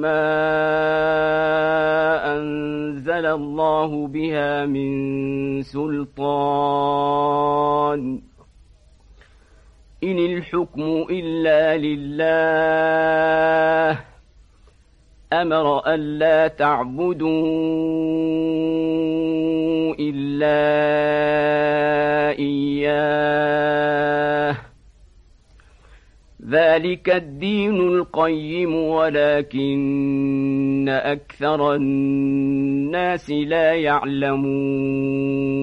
ما أنزل الله بها من سلطان إن الحكم إلا لله أمر ألا تعبدوا إلا إياه ذلك الدين القيم ولكن أكثر الناس لا يعلمون.